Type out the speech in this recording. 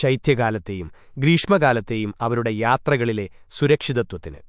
ശൈത്യകാലത്തെയും ഗ്രീഷ്മകാലത്തെയും അവരുടെ യാത്രകളിലെ സുരക്ഷിതത്വത്തിന്.